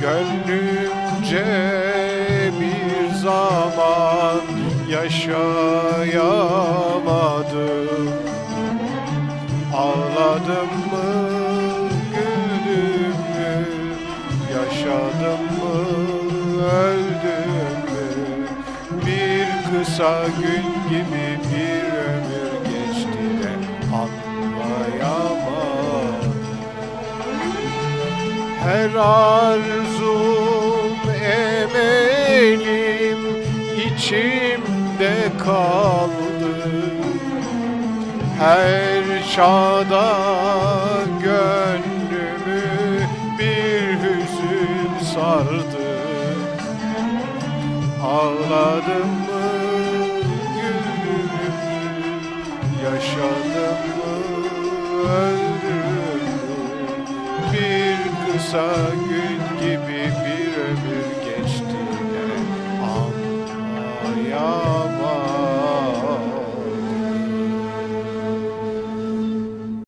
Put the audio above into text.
Gönlümce bir zaman yaşayamadım. Ağladım mı, güldüm mü, yaşadım mı, öldüm mü? Bir kısa gün gibi bir ömür her arzum, emelim içimde kaldı. Her çağda gönlümü bir hüzün sardı. Ağladım mı, güldüm yaşadım Oysa gün gibi bir ömür